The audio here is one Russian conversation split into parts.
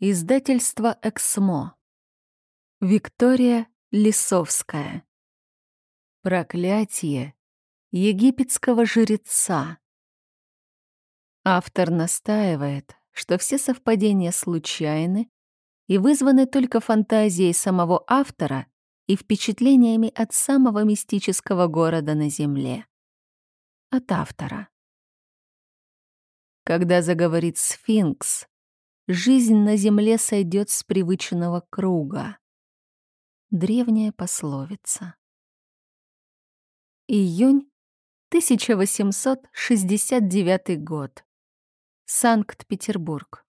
Издательство «Эксмо». Виктория Лисовская. Проклятие египетского жреца. Автор настаивает, что все совпадения случайны и вызваны только фантазией самого автора и впечатлениями от самого мистического города на Земле. От автора. Когда заговорит сфинкс, жизнь на земле сойдет с привычного круга. Древняя пословица. Июнь 1869 год. Санкт-Петербург.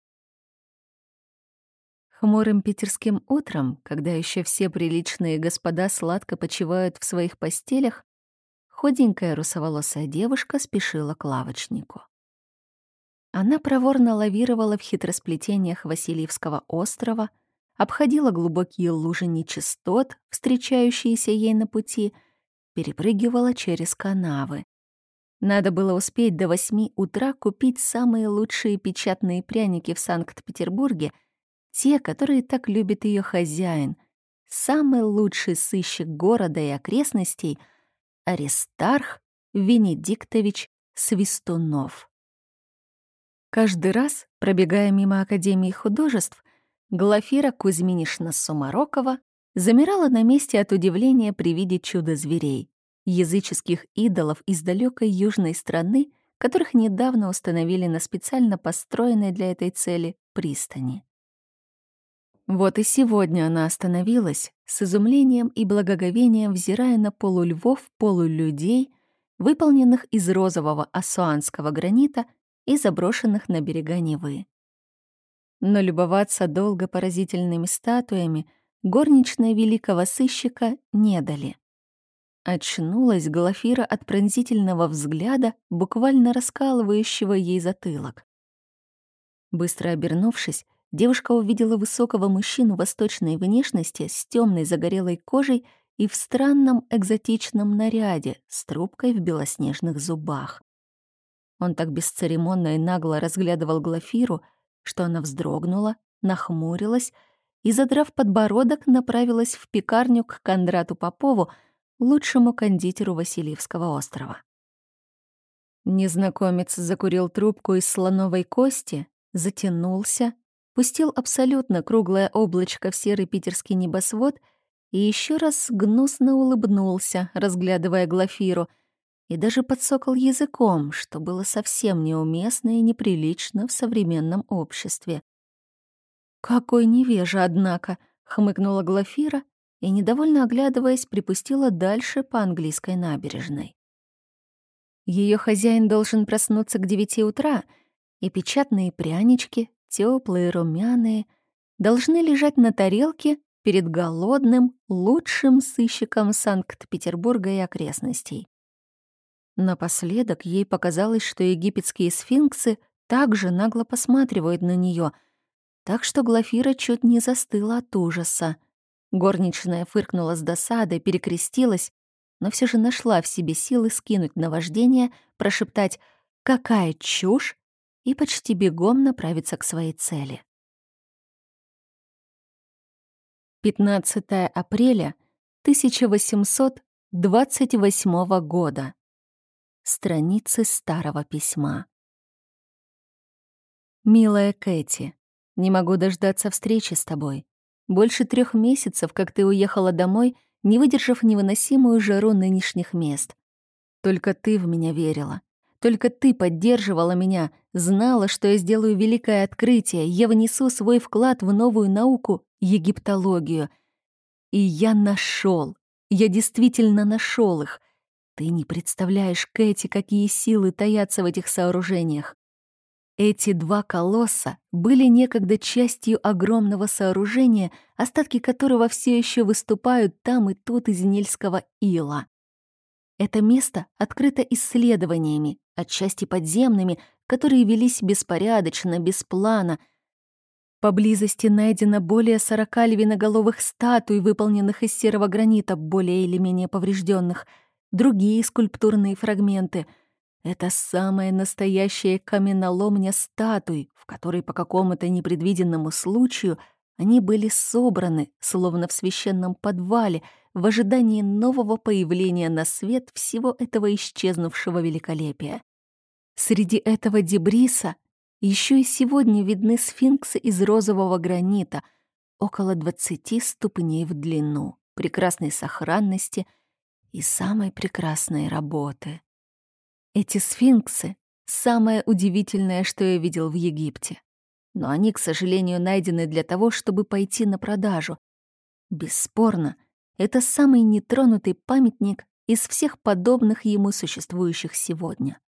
Хмурым питерским утром, когда еще все приличные господа сладко почивают в своих постелях, худенькая русоволосая девушка спешила к лавочнику. Она проворно лавировала в хитросплетениях Васильевского острова, обходила глубокие лужи нечистот, встречающиеся ей на пути, перепрыгивала через канавы. Надо было успеть до восьми утра купить самые лучшие печатные пряники в Санкт-Петербурге, те, которые так любит ее хозяин, самый лучший сыщик города и окрестностей — Аристарх Венедиктович Свистунов. Каждый раз, пробегая мимо Академии художеств, Глафира Кузьминишна Сумарокова замирала на месте от удивления при виде чуда зверей, языческих идолов из далекой южной страны, которых недавно установили на специально построенной для этой цели пристани. Вот и сегодня она остановилась, с изумлением и благоговением взирая на полульвов, полулюдей, выполненных из розового ассуанского гранита и заброшенных на берега Невы. Но любоваться долго поразительными статуями горничная великого сыщика не дали. Очнулась Глафира от пронзительного взгляда, буквально раскалывающего ей затылок. Быстро обернувшись, девушка увидела высокого мужчину восточной внешности с темной загорелой кожей и в странном экзотичном наряде с трубкой в белоснежных зубах. Он так бесцеремонно и нагло разглядывал Глафиру, что она вздрогнула, нахмурилась и, задрав подбородок, направилась в пекарню к Кондрату Попову, лучшему кондитеру Васильевского острова. Незнакомец закурил трубку из слоновой кости, затянулся, пустил абсолютно круглое облачко в серый питерский небосвод и еще раз гнусно улыбнулся, разглядывая Глафиру — и даже подсокал языком, что было совсем неуместно и неприлично в современном обществе. «Какой невежа, однако!» — хмыкнула Глафира и, недовольно оглядываясь, припустила дальше по английской набережной. Ее хозяин должен проснуться к девяти утра, и печатные прянички, теплые, румяные, должны лежать на тарелке перед голодным, лучшим сыщиком Санкт-Петербурга и окрестностей. Напоследок ей показалось, что египетские сфинксы также нагло посматривают на нее, так что Глафира чуть не застыла от ужаса. Горничная фыркнула с досадой, перекрестилась, но все же нашла в себе силы скинуть наваждение, прошептать «Какая чушь!» и почти бегом направиться к своей цели. 15 апреля 1828 года. Страницы старого письма. «Милая Кэти, не могу дождаться встречи с тобой. Больше трех месяцев, как ты уехала домой, не выдержав невыносимую жару нынешних мест. Только ты в меня верила. Только ты поддерживала меня, знала, что я сделаю великое открытие, я внесу свой вклад в новую науку — египтологию. И я нашел, я действительно нашел их — ты не представляешь, Кэти, какие силы таятся в этих сооружениях. Эти два колосса были некогда частью огромного сооружения, остатки которого все еще выступают там и тут из Нильского ила. Это место открыто исследованиями, отчасти подземными, которые велись беспорядочно, без плана. Поблизости найдено более сорока львиноголовых статуй, выполненных из серого гранита, более или менее поврежденных — другие скульптурные фрагменты. Это самая настоящая каменоломня статуй, в которой по какому-то непредвиденному случаю они были собраны, словно в священном подвале, в ожидании нового появления на свет всего этого исчезнувшего великолепия. Среди этого дебриса еще и сегодня видны сфинксы из розового гранита, около 20 ступней в длину, прекрасной сохранности и самой прекрасной работы. Эти сфинксы — самое удивительное, что я видел в Египте. Но они, к сожалению, найдены для того, чтобы пойти на продажу. Бесспорно, это самый нетронутый памятник из всех подобных ему существующих сегодня.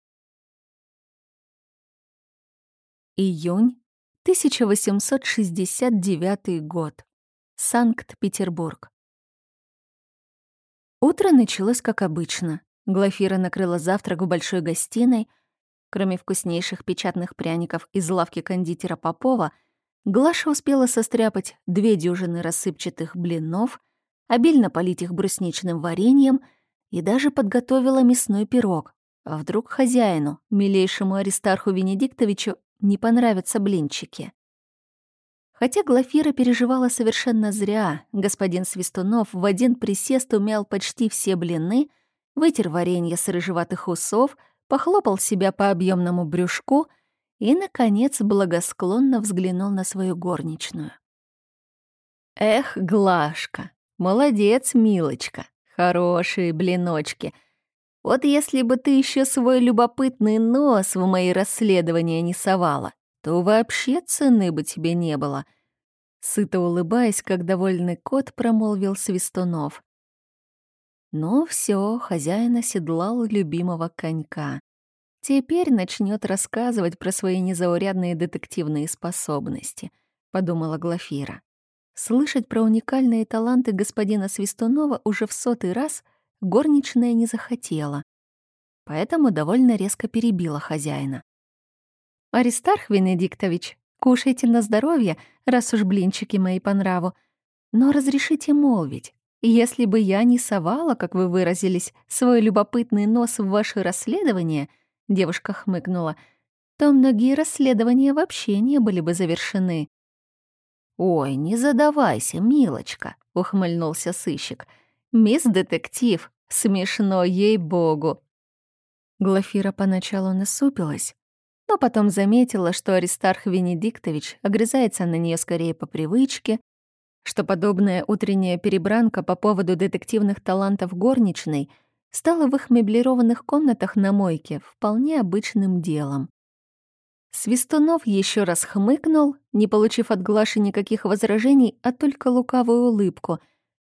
Июнь 1869 год. Санкт-Петербург. Утро началось как обычно. Глафира накрыла завтрак в большой гостиной. Кроме вкуснейших печатных пряников из лавки кондитера Попова, Глаша успела состряпать две дюжины рассыпчатых блинов, обильно полить их брусничным вареньем и даже подготовила мясной пирог. А вдруг хозяину, милейшему Аристарху Венедиктовичу, не понравятся блинчики? Хотя Глафира переживала совершенно зря, господин Свистунов в один присест умял почти все блины — вытер варенье с рыжеватых усов, похлопал себя по объемному брюшку и, наконец, благосклонно взглянул на свою горничную. «Эх, Глашка, молодец, милочка, хорошие блиночки. Вот если бы ты еще свой любопытный нос в мои расследования не совала, то вообще цены бы тебе не было». Сыто улыбаясь, как довольный кот, промолвил Свистунов. Ну все, хозяин оседлал любимого конька. Теперь начнет рассказывать про свои незаурядные детективные способности, подумала Глафира. Слышать про уникальные таланты господина Свистунова уже в сотый раз горничная не захотела, поэтому довольно резко перебила хозяина. «Аристарх Венедиктович, кушайте на здоровье, раз уж блинчики мои по нраву, но разрешите молвить, если бы я не совала, как вы выразились, свой любопытный нос в ваше расследование, девушка хмыкнула, то многие расследования вообще не были бы завершены. «Ой, не задавайся, милочка», — ухмыльнулся сыщик. «Мисс детектив, смешно ей-богу». Глафира поначалу насупилась, но потом заметила, что Аристарх Венедиктович огрызается на нее скорее по привычке, что подобная утренняя перебранка по поводу детективных талантов горничной стала в их меблированных комнатах на мойке вполне обычным делом. Свистунов еще раз хмыкнул, не получив от Глаши никаких возражений, а только лукавую улыбку.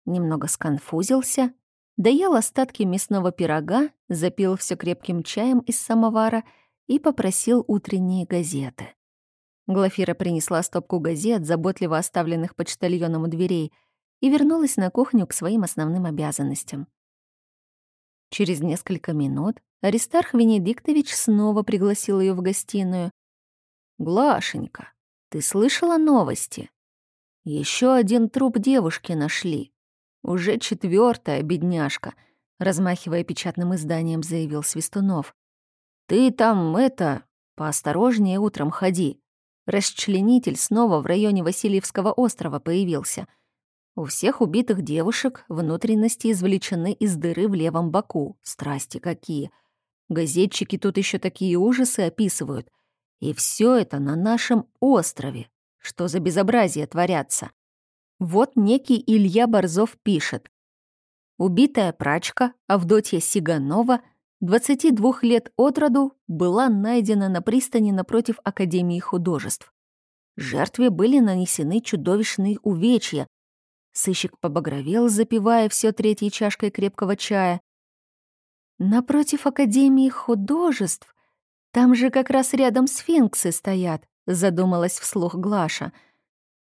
Немного сконфузился, доел остатки мясного пирога, запил все крепким чаем из самовара и попросил утренние газеты. Глафира принесла стопку газет, заботливо оставленных почтальоном у дверей, и вернулась на кухню к своим основным обязанностям. Через несколько минут Аристарх Венедиктович снова пригласил ее в гостиную. «Глашенька, ты слышала новости? Еще один труп девушки нашли. Уже четвертая бедняжка», — размахивая печатным изданием, заявил Свистунов. «Ты там, это, поосторожнее утром ходи. Расчленитель снова в районе Васильевского острова появился. У всех убитых девушек внутренности извлечены из дыры в левом боку. Страсти какие. Газетчики тут еще такие ужасы описывают. И все это на нашем острове. Что за безобразие творятся? Вот некий Илья Борзов пишет. Убитая прачка Авдотья Сиганова 22 лет от роду была найдена на пристани напротив Академии художеств. Жертве были нанесены чудовищные увечья. Сыщик побагровел, запивая все третьей чашкой крепкого чая. «Напротив Академии художеств? Там же как раз рядом сфинксы стоят», — задумалась вслух Глаша.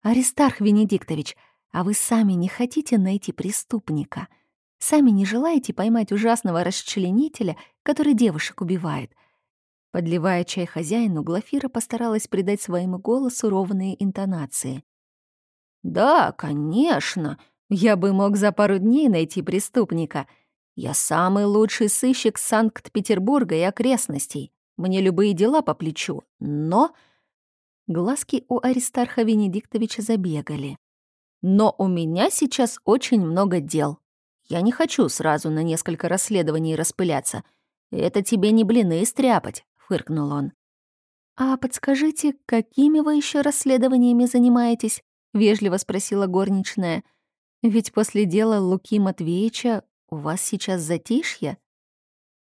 «Аристарх Венедиктович, а вы сами не хотите найти преступника?» Сами не желаете поймать ужасного расчленителя, который девушек убивает?» Подливая чай хозяину, Глафира постаралась придать своему голосу ровные интонации. «Да, конечно. Я бы мог за пару дней найти преступника. Я самый лучший сыщик Санкт-Петербурга и окрестностей. Мне любые дела по плечу. Но...» Глазки у Аристарха Венедиктовича забегали. «Но у меня сейчас очень много дел. Я не хочу сразу на несколько расследований распыляться. Это тебе не блины стряпать», — фыркнул он. «А подскажите, какими вы еще расследованиями занимаетесь?» — вежливо спросила горничная. «Ведь после дела Луки Матвеевича у вас сейчас затишье?»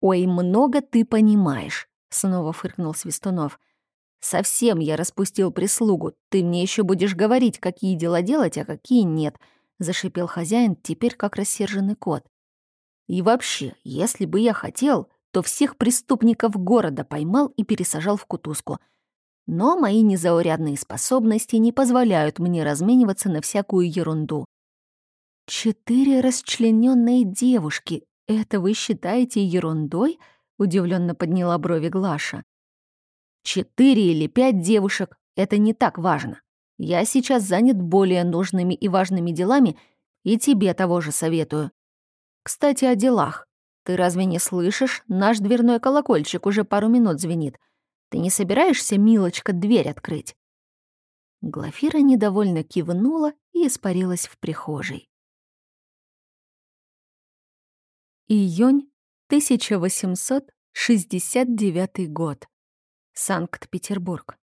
«Ой, много ты понимаешь», — снова фыркнул Свистунов. «Совсем я распустил прислугу. Ты мне еще будешь говорить, какие дела делать, а какие нет», — зашипел хозяин, теперь как рассерженный кот. «И вообще, если бы я хотел, то всех преступников города поймал и пересажал в кутузку. Но мои незаурядные способности не позволяют мне размениваться на всякую ерунду. «Четыре расчлененные девушки. Это вы считаете ерундой?» — удивленно подняла брови Глаша. «Четыре или пять девушек — это не так важно. Я сейчас занят более нужными и важными делами, и тебе того же советую. Кстати, о делах. Ты разве не слышишь? Наш дверной колокольчик уже пару минут звенит. Ты не собираешься, милочка, дверь открыть?» Глафира недовольно кивнула и испарилась в прихожей. Июнь 1869 год. Санкт-Петербург.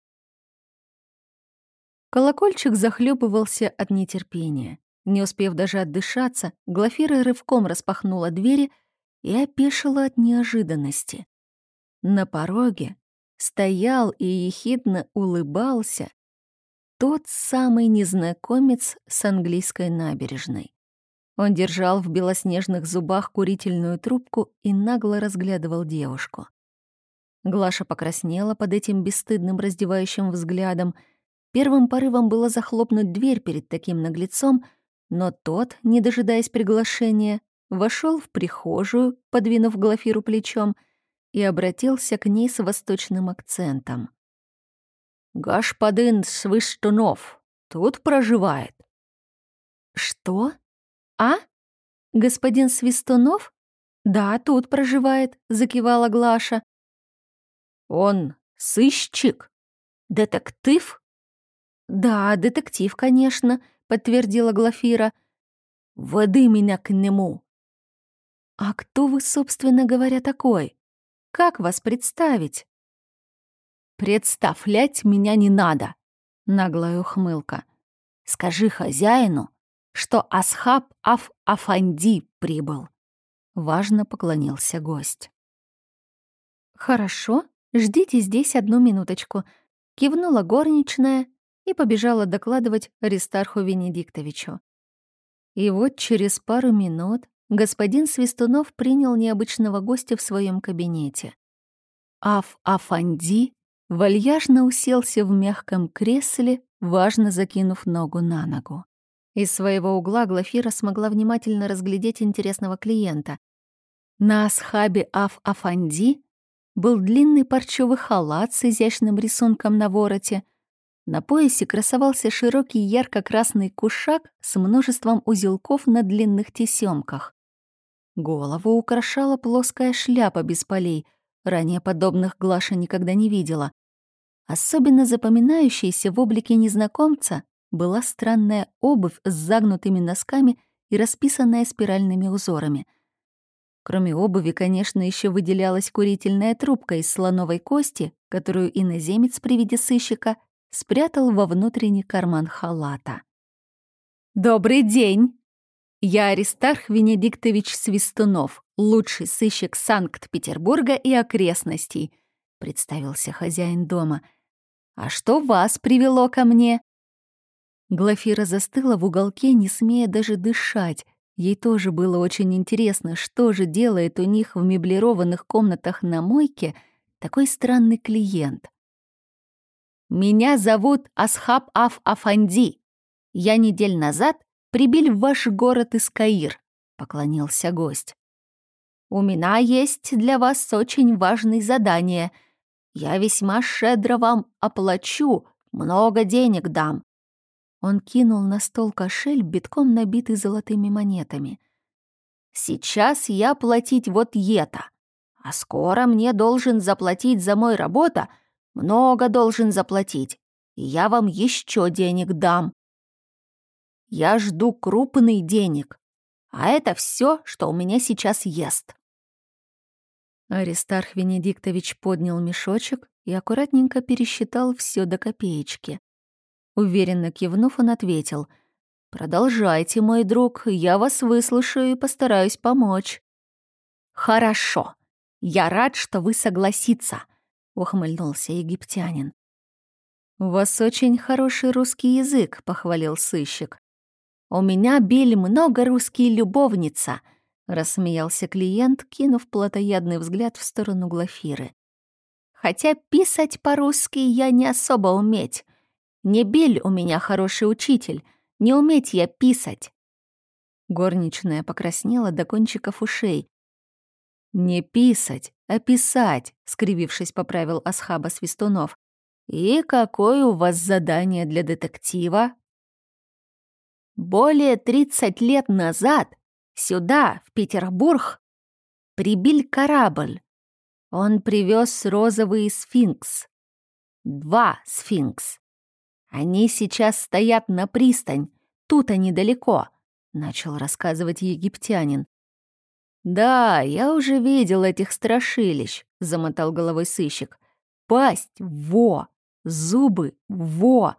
Колокольчик захлебывался от нетерпения. Не успев даже отдышаться, Глафира рывком распахнула двери и опешила от неожиданности. На пороге стоял и ехидно улыбался тот самый незнакомец с английской набережной. Он держал в белоснежных зубах курительную трубку и нагло разглядывал девушку. Глаша покраснела под этим бесстыдным раздевающим взглядом. Первым порывом было захлопнуть дверь перед таким наглецом, но тот, не дожидаясь приглашения, вошел в прихожую, подвинув Глафиру плечом, и обратился к ней с восточным акцентом. «Господин Свистунов тут проживает». «Что? А? Господин Свистунов? Да, тут проживает», — закивала Глаша. «Он сыщик? Детектив?» «Да, детектив, конечно», — подтвердила Глафира. «Воды меня к нему», «А кто вы, собственно говоря, такой? Как вас представить?» «Представлять меня не надо», — наглая ухмылка. «Скажи хозяину, что Асхаб Аф Афанди прибыл». Важно поклонился гость. «Хорошо, ждите здесь одну минуточку», — кивнула горничная и побежала докладывать Аристарху Венедиктовичу. И вот через пару минут господин Свистунов принял необычного гостя в своем кабинете. Аф Афанди вальяжно уселся в мягком кресле, важно закинув ногу на ногу. Из своего угла Глафира смогла внимательно разглядеть интересного клиента. На асхабе Аф Афанди был длинный парчевый халат с изящным рисунком на вороте. На поясе красовался широкий ярко-красный кушак с множеством узелков на длинных тесемках. Голову украшала плоская шляпа без полей. Ранее подобных Глаша никогда не видела. Особенно запоминающейся в облике незнакомца была странная обувь с загнутыми носками и расписанная спиральными узорами. Кроме обуви, конечно, еще выделялась курительная трубка из слоновой кости, которую иноземец при виде сыщика спрятал во внутренний карман халата. «Добрый день!» Я Аристарх Венедиктович Свистунов, лучший сыщик Санкт-Петербурга и окрестностей», — представился хозяин дома. «А что вас привело ко мне?» Глафира застыла в уголке, не смея даже дышать. Ей тоже было очень интересно, что же делает у них в меблированных комнатах на мойке такой странный клиент. «Меня зовут Асхаб Аф Афанди. Я недель назад прибили в ваш город из Каир», — поклонился гость. «У меня есть для вас очень важное задание. Я весьма щедро вам оплачу, много денег дам». Он кинул на стол кошель, битком набитый золотыми монетами. Сейчас я платить вот это, а скоро мне должен заплатить за мой работа, много должен заплатить, и я вам еще денег дам. Я жду крупный денег, а это все, что у меня сейчас ест. Аристарх Венедиктович поднял мешочек и аккуратненько пересчитал все до копеечки. Уверенно кивнув, он ответил — «Продолжайте, мой друг, я вас выслушаю и постараюсь помочь». «Хорошо. Я рад, что вы согласится», — ухмыльнулся египтянин. «У вас очень хороший русский язык», — похвалил сыщик. «У меня, Биль, много русский любовница», — рассмеялся клиент, кинув плотоядный взгляд в сторону Глафиры. «Хотя писать по-русски я не особо уметь. Не Биль у меня хороший учитель, не уметь я писать. Горничная покраснела до кончиков ушей. «Не писать, а писать», — скривившись, поправил Асхаба Свистунов. «И какое у вас задание для детектива?» «Более тридцать лет назад сюда, в Петербург, прибил корабль. Он привез розовый сфинкс. Два сфинкс. Они сейчас стоят на пристань, тут они далеко», — начал рассказывать египтянин. «Да, я уже видел этих страшилищ», — замотал головой сыщик. «Пасть — во! Зубы — во!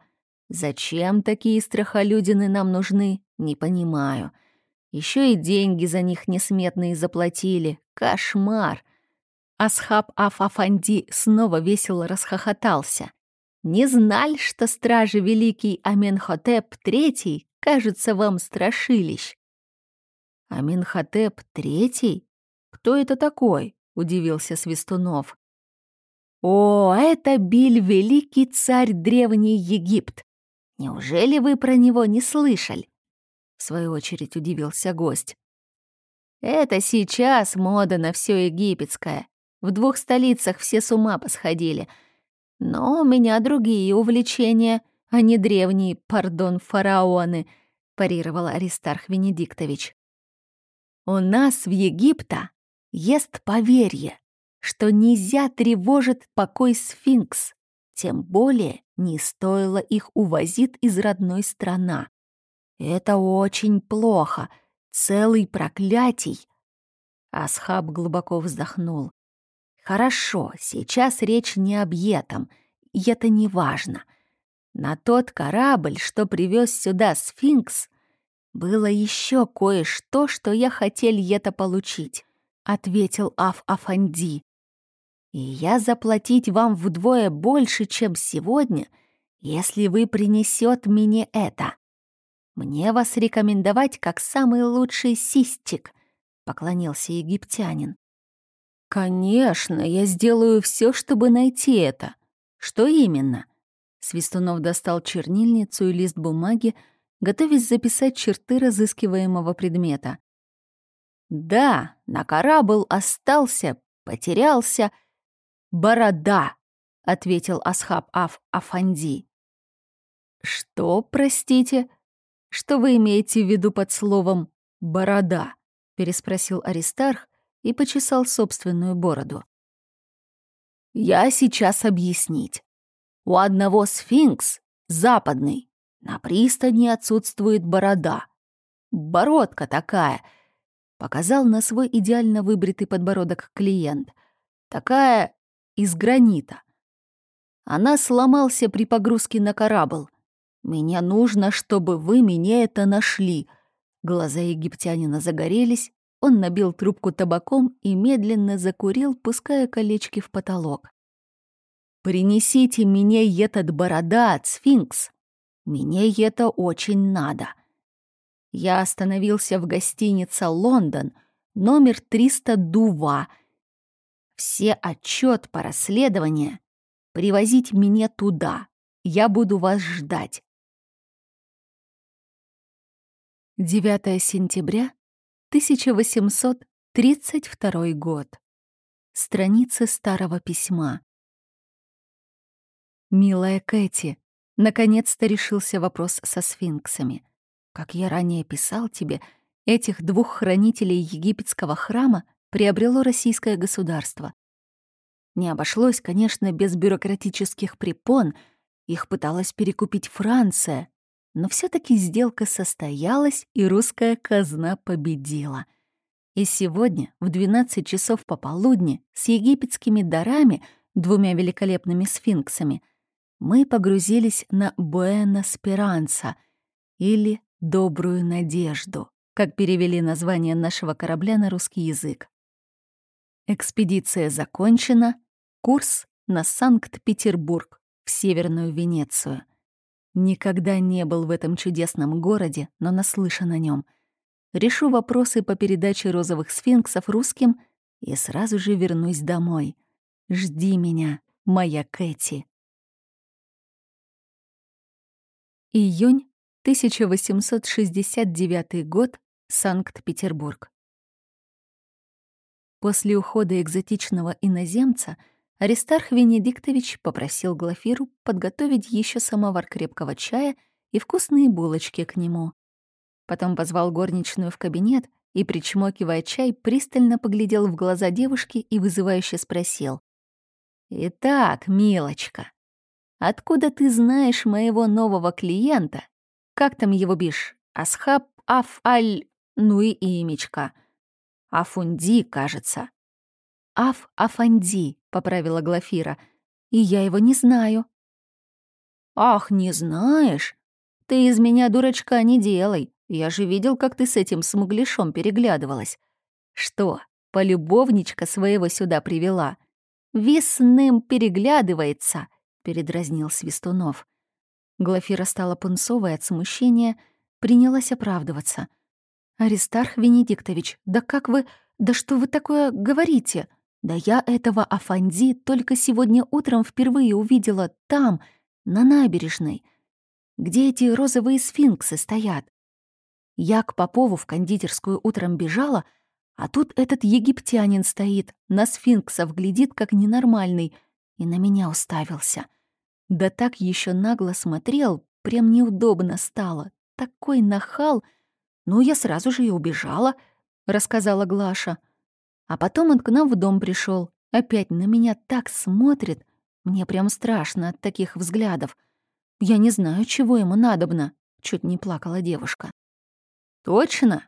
Зачем такие страхолюдины нам нужны, не понимаю. Еще и деньги за них несметные заплатили. Кошмар!» Асхаб Афафанди снова весело расхохотался. Не знали, что стражи великий Аменхотеп III кажется вам страшилищ. Аменхотеп III? Кто это такой? Удивился Свистунов. О, это Биль, великий царь древний Египт. Неужели вы про него не слышали? В свою очередь удивился гость. Это сейчас мода на все египетское. В двух столицах все с ума посходили — но у меня другие увлечения, а не древние, пардон, фараоны, парировал Аристарх Венедиктович. У нас в Египте есть поверье, что нельзя тревожить покой сфинкс, тем более не стоило их увозить из родной страны. Это очень плохо, целый проклятий. Асхаб глубоко вздохнул. Хорошо, сейчас речь не об этом, и это не важно. На тот корабль, что привез сюда сфинкс, было еще кое-что, что я хотел это получить, ответил Аф Афанди. И я заплатить вам вдвое больше, чем сегодня, если вы принесет мне это. Мне вас рекомендовать как самый лучший систик, поклонился египтянин. «Конечно, я сделаю все, чтобы найти это. Что именно?» Свистунов достал чернильницу и лист бумаги, готовясь записать черты разыскиваемого предмета. «Да, на корабль остался, потерялся. Борода», — ответил Асхаб Аф Афанди. «Что, простите? Что вы имеете в виду под словом «борода»?» — переспросил Аристарх, и почесал собственную бороду. «Я сейчас объяснить. У одного сфинкс, западный, на пристани отсутствует борода. Бородка такая», — показал на свой идеально выбритый подбородок клиент. «Такая из гранита. Она сломался при погрузке на корабль. Мне нужно, чтобы вы мне это нашли». Глаза египтянина загорелись, он набил трубку табаком и медленно закурил, пуская колечки в потолок. «Принесите мне этот борода, сфинкс. Мне это очень надо». Я остановился в гостинице «Лондон», номер 300 Дува. Все отчет по расследованию. Привозить меня туда. Я буду вас ждать. 9 сентября 1832 год. Страницы старого письма. «Милая Кэти, наконец-то решился вопрос со сфинксами. Как я ранее писал тебе, Этих двух хранителей египетского храма приобрело российское государство. Не обошлось, конечно, без бюрократических препон, их пыталась перекупить Франция, но все таки сделка состоялась, и русская казна победила. И сегодня, в 12 часов пополудни, с египетскими дарами, двумя великолепными сфинксами, мы погрузились на Буэна-Спиранца или «Добрую надежду», как перевели название нашего корабля на русский язык. Экспедиция закончена, курс на Санкт-Петербург, в Северную Венецию. Никогда не был в этом чудесном городе, но наслышан о нем. Решу вопросы по передаче розовых сфинксов русским и сразу же вернусь домой. Жди меня, моя Кэти. Июнь 1869 год, Санкт-Петербург. После ухода экзотичного иноземца Аристарх Венедиктович попросил Глафиру подготовить еще самовар крепкого чая и вкусные булочки к нему. Потом позвал горничную в кабинет и, причмокивая чай, пристально поглядел в глаза девушки и вызывающе спросил. «Итак, милочка, откуда ты знаешь моего нового клиента? Как там его бишь? Асхаб Аф-Аль... Ну и имечка. Афунди, кажется». «Аф Афанди», — поправила Глафира. «И я его не знаю». «Ах, не знаешь? Ты из меня дурачка не делай. Я же видел, как ты с этим смуглишом переглядывалась. Что, полюбовничка своего сюда привела? Весным переглядывается», — передразнил Свистунов. Глафира стала пунцовой от смущения, принялась оправдываться. «Аристарх Венедиктович, да как вы... Да что вы такое говорите? Да я этого Афанди только сегодня утром впервые увидела там, на набережной, где эти розовые сфинксы стоят. Я к Попову в кондитерскую утром бежала, а тут этот египтянин стоит, на сфинксов глядит, как ненормальный, и на меня уставился. Да так еще нагло смотрел, прям неудобно стало. Такой нахал. Ну, я сразу же и убежала, — рассказала Глаша. А потом он к нам в дом пришел, опять на меня так смотрит. Мне прям страшно от таких взглядов. Я не знаю, чего ему надобно, чуть не плакала девушка. Точно?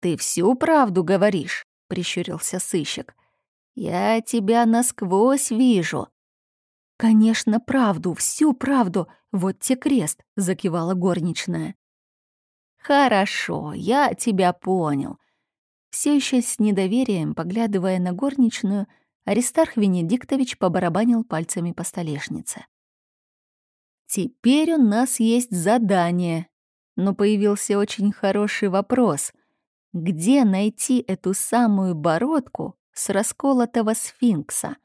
Ты всю правду говоришь, прищурился сыщик. Я тебя насквозь вижу. Конечно, правду, всю правду. Вот те крест, закивала горничная. Хорошо, я тебя понял. Все еще с недоверием, поглядывая на горничную, Аристарх Венедиктович побарабанил пальцами по столешнице. «Теперь у нас есть задание», но появился очень хороший вопрос. Где найти эту самую бородку с расколотого сфинкса?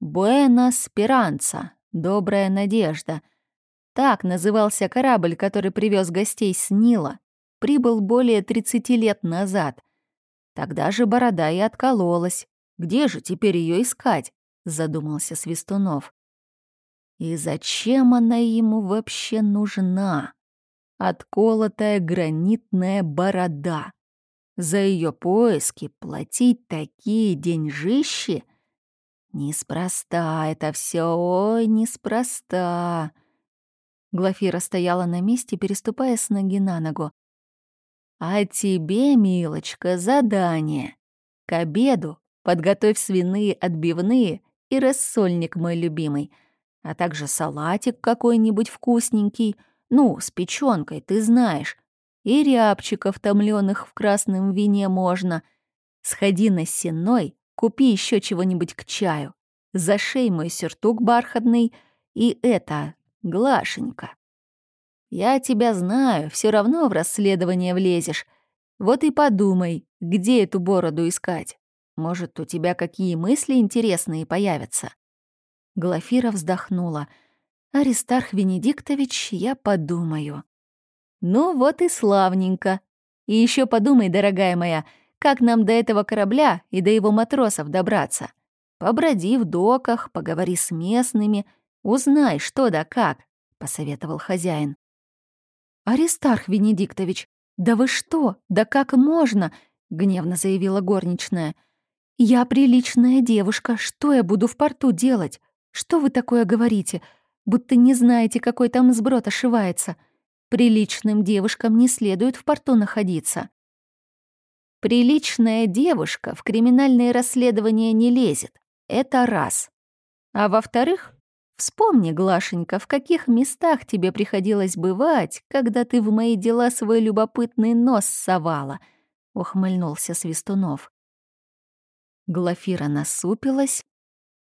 «Буэна Спиранца», «Добрая надежда». Так назывался корабль, который привез гостей с Нила. Прибыл более 30 лет назад. Тогда же борода и откололась. Где же теперь ее искать? Задумался Свистунов. И зачем она ему вообще нужна? Отколотая гранитная борода. За ее поиски платить такие деньжищи? Неспроста это все, ой, неспроста. Глафира стояла на месте, переступая с ноги на ногу. А тебе, милочка, задание. К обеду подготовь свиные отбивные и рассольник мой любимый, а также салатик какой-нибудь вкусненький, ну, с печёнкой, ты знаешь, и рябчиков томлёных в красном вине можно. Сходи на сеной, купи ещё чего-нибудь к чаю, зашей мой сюртук бархатный и это, Глашенька. Я тебя знаю, все равно в расследование влезешь. Вот и подумай, где эту бороду искать. Может, у тебя какие мысли интересные появятся?» Глафира вздохнула. «Аристарх Венедиктович, я подумаю». «Ну вот и славненько. И еще подумай, дорогая моя, как нам до этого корабля и до его матросов добраться. Поброди в доках, поговори с местными, узнай, что да как», — посоветовал хозяин. «Аристарх Венедиктович, «Да вы что? Да как можно?» — гневно заявила горничная. «Я приличная девушка. Что я буду в порту делать? Что вы такое говорите? Будто не знаете, какой там сброд ошивается. Приличным девушкам не следует в порту находиться». Приличная девушка в криминальные расследования не лезет. Это раз. А во-вторых, вспомни, Глашенька, в каких местах тебе приходилось бывать, когда ты в мои дела свой любопытный нос совала, — ухмыльнулся Свистунов. Глафира насупилась,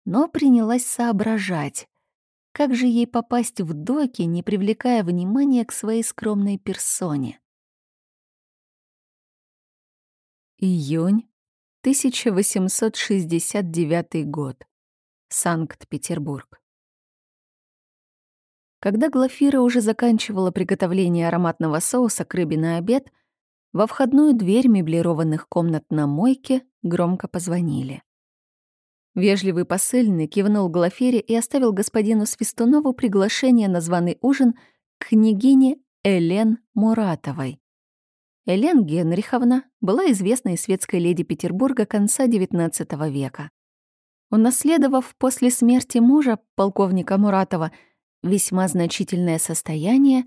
но принялась соображать, как же ей попасть в доки, не привлекая внимания к своей скромной персоне. Июнь 1869 год. Санкт-Петербург. Когда Глафира уже заканчивала приготовление ароматного соуса к рыбе на обед, во входную дверь меблированных комнат на мойке громко позвонили. Вежливый посыльный кивнул Глафире и оставил господину Свистунову приглашение на званый ужин к княгине Элен Муратовой. Элен Генриховна была известной светской леди Петербурга конца XIX века. Унаследовав после смерти мужа, полковника Муратова, весьма значительное состояние,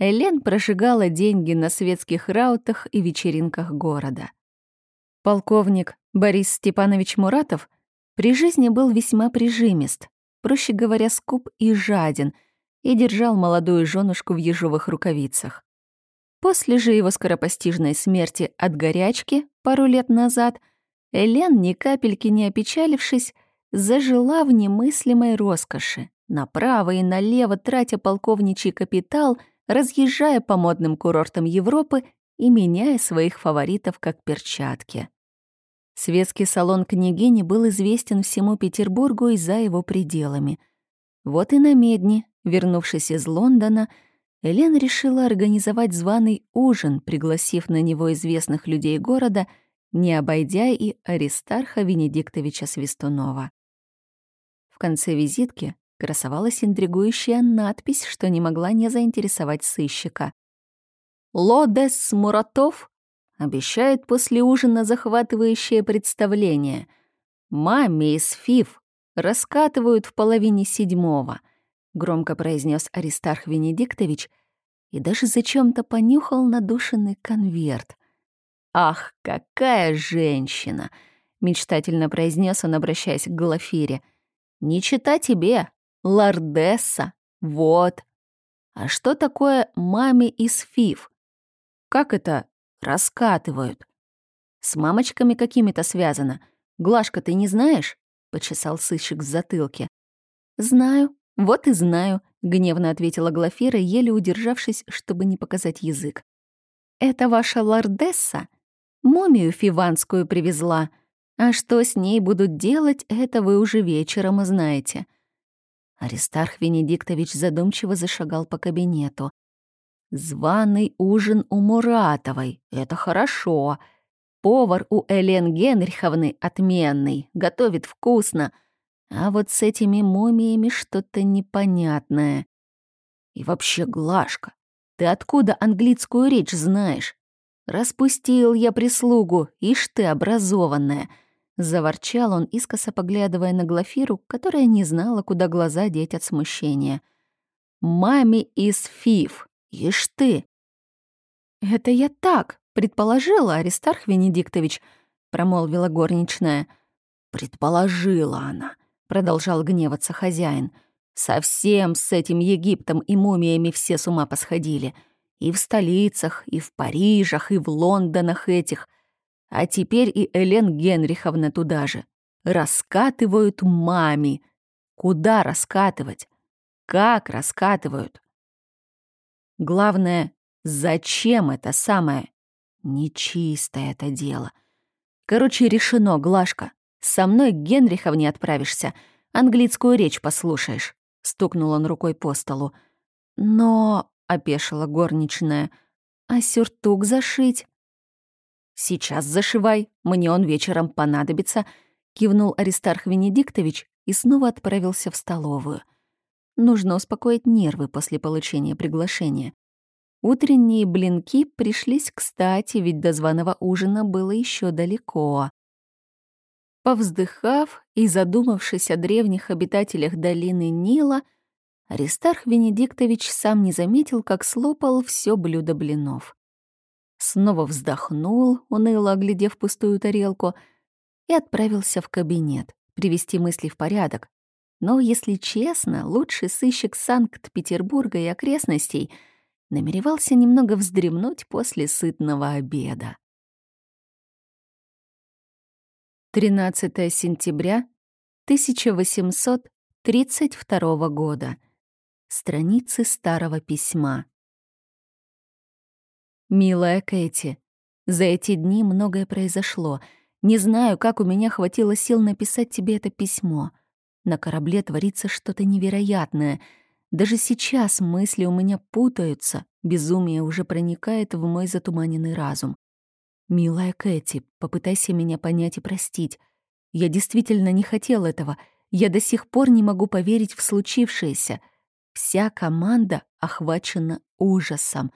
Элен прожигала деньги на светских раутах и вечеринках города. Полковник Борис Степанович Муратов при жизни был весьма прижимист, проще говоря, скуп и жаден, и держал молодую женушку в ежовых рукавицах. После же его скоропостижной смерти от горячки пару лет назад Элен, ни капельки не опечалившись, зажила в немыслимой роскоши, направо и налево тратя полковничий капитал, разъезжая по модным курортам Европы и меняя своих фаворитов как перчатки. Светский салон княгини был известен всему Петербургу и за его пределами. Вот и на Медне, вернувшись из Лондона, Элен решила организовать званый ужин, пригласив на него известных людей города, не обойдя и Аристарха Венедиктовича Свистунова. В конце визитки красовалась интригующая надпись, что не могла не заинтересовать сыщика. «Лодес Муратов обещает после ужина захватывающее представление. Маме из ФИФ раскатывают в половине седьмого. — громко произнес Аристарх Венедиктович и даже зачем-то понюхал надушенный конверт. «Ах, какая женщина!» — мечтательно произнес он, обращаясь к Глафире. «Не чита тебе, лордесса, вот. А что такое маме из фиф? Как это раскатывают? С мамочками какими-то связано. Глашка, ты не знаешь?» — почесал сыщик в затылке. «Знаю», «Вот и знаю», — гневно ответила Глафира, еле удержавшись, чтобы не показать язык. «Это ваша лордесса? Мумию фиванскую привезла. А что с ней будут делать, это вы уже вечером узнаете». Аристарх Венедиктович задумчиво зашагал по кабинету. «Званый ужин у Муратовой. Это хорошо. Повар у Элен Генриховны отменный, готовит вкусно». А вот с этими мумиями что-то непонятное. И вообще, Глашка, ты откуда английскую речь знаешь? Распустил я прислугу, ишь ты образованная. Заворчал он, искоса поглядывая на Глафиру, которая не знала, куда глаза деть от смущения. «Маме из Фиф, ишь ты!» «Это я так, предположила, Аристарх Венедиктович», — промолвила горничная. «Предположила она продолжал гневаться хозяин. Совсем с этим Египтом и мумиями все с ума посходили. И в столицах, и в Парижах, и в Лондонах этих. А теперь и Элен Генриховна туда же. Раскатывают мами. Куда раскатывать? Как раскатывают? Главное, зачем это самое? Нечистое это дело. Короче, решено, Глашка. Со мной к Генриховне отправишься, английскую речь послушаешь», — стукнул он рукой по столу. «Но...» — опешила горничная. «А сюртук зашить?» «Сейчас зашивай, мне он вечером понадобится», — кивнул Аристарх Венедиктович и снова отправился в столовую. Нужно успокоить нервы после получения приглашения. Утренние блинки пришлись кстати, ведь до званого ужина было еще далеко. Повздыхав и задумавшись о древних обитателях долины Нила, Аристарх Венедиктович сам не заметил, как слопал все блюдо блинов. Снова вздохнул, уныло оглядев пустую тарелку, и отправился в кабинет, привести мысли в порядок. Но, если честно, лучший сыщик Санкт-Петербурга и окрестностей намеревался немного вздремнуть после сытного обеда. 13 сентября 1832 года. Страницы старого письма. «Милая Кэти, за эти дни многое произошло. Не знаю, как у меня хватило сил написать тебе это письмо. На корабле творится что-то невероятное. Даже сейчас мысли у меня путаются, безумие уже проникает в мой затуманенный разум. «Милая Кэти, попытайся меня понять и простить. Я действительно не хотел этого. Я до сих пор не могу поверить в случившееся. Вся команда охвачена ужасом.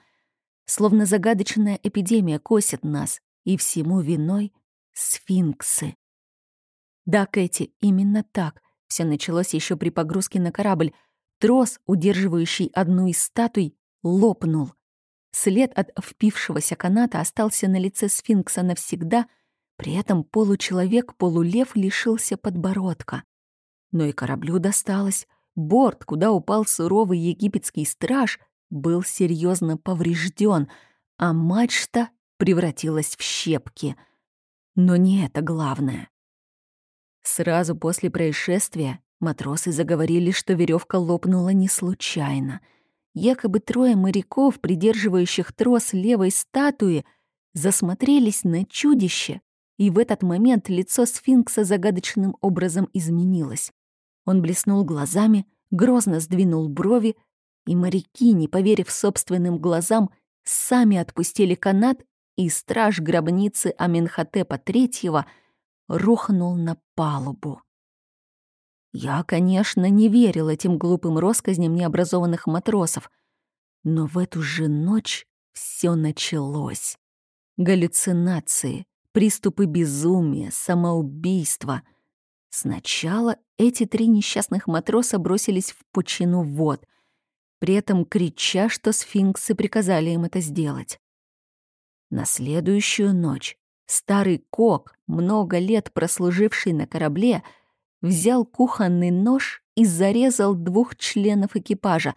Словно загадочная эпидемия косит нас, и всему виной — сфинксы. Да, Кэти, именно так. Все началось еще при погрузке на корабль. Трос, удерживающий одну из статуй, лопнул. След от впившегося каната остался на лице сфинкса навсегда, при этом получеловек-полулев лишился подбородка. Но и кораблю досталось. Борт, куда упал суровый египетский страж, был серьезно поврежден, а мачта превратилась в щепки. Но не это главное. Сразу после происшествия матросы заговорили, что веревка лопнула не случайно — Якобы трое моряков, придерживающих трос левой статуи, засмотрелись на чудище, и в этот момент лицо сфинкса загадочным образом изменилось. Он блеснул глазами, грозно сдвинул брови, и моряки, не поверив собственным глазам, сами отпустили канат, и страж гробницы Аменхотепа III рухнул на палубу. Я, конечно, не верил этим глупым россказням необразованных матросов, но в эту же ночь все началось. Галлюцинации, приступы безумия, самоубийства. Сначала эти три несчастных матроса бросились в пучину вод, при этом крича, что сфинксы приказали им это сделать. На следующую ночь старый кок, много лет прослуживший на корабле, взял кухонный нож и зарезал двух членов экипажа.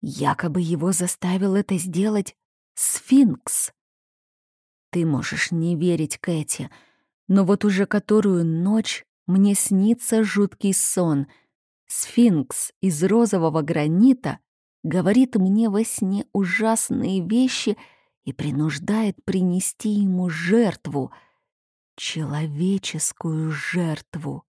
Якобы его заставил это сделать сфинкс. Ты можешь не верить, Кэти, но вот уже которую ночь мне снится жуткий сон. Сфинкс из розового гранита говорит мне во сне ужасные вещи и принуждает принести ему жертву, человеческую жертву.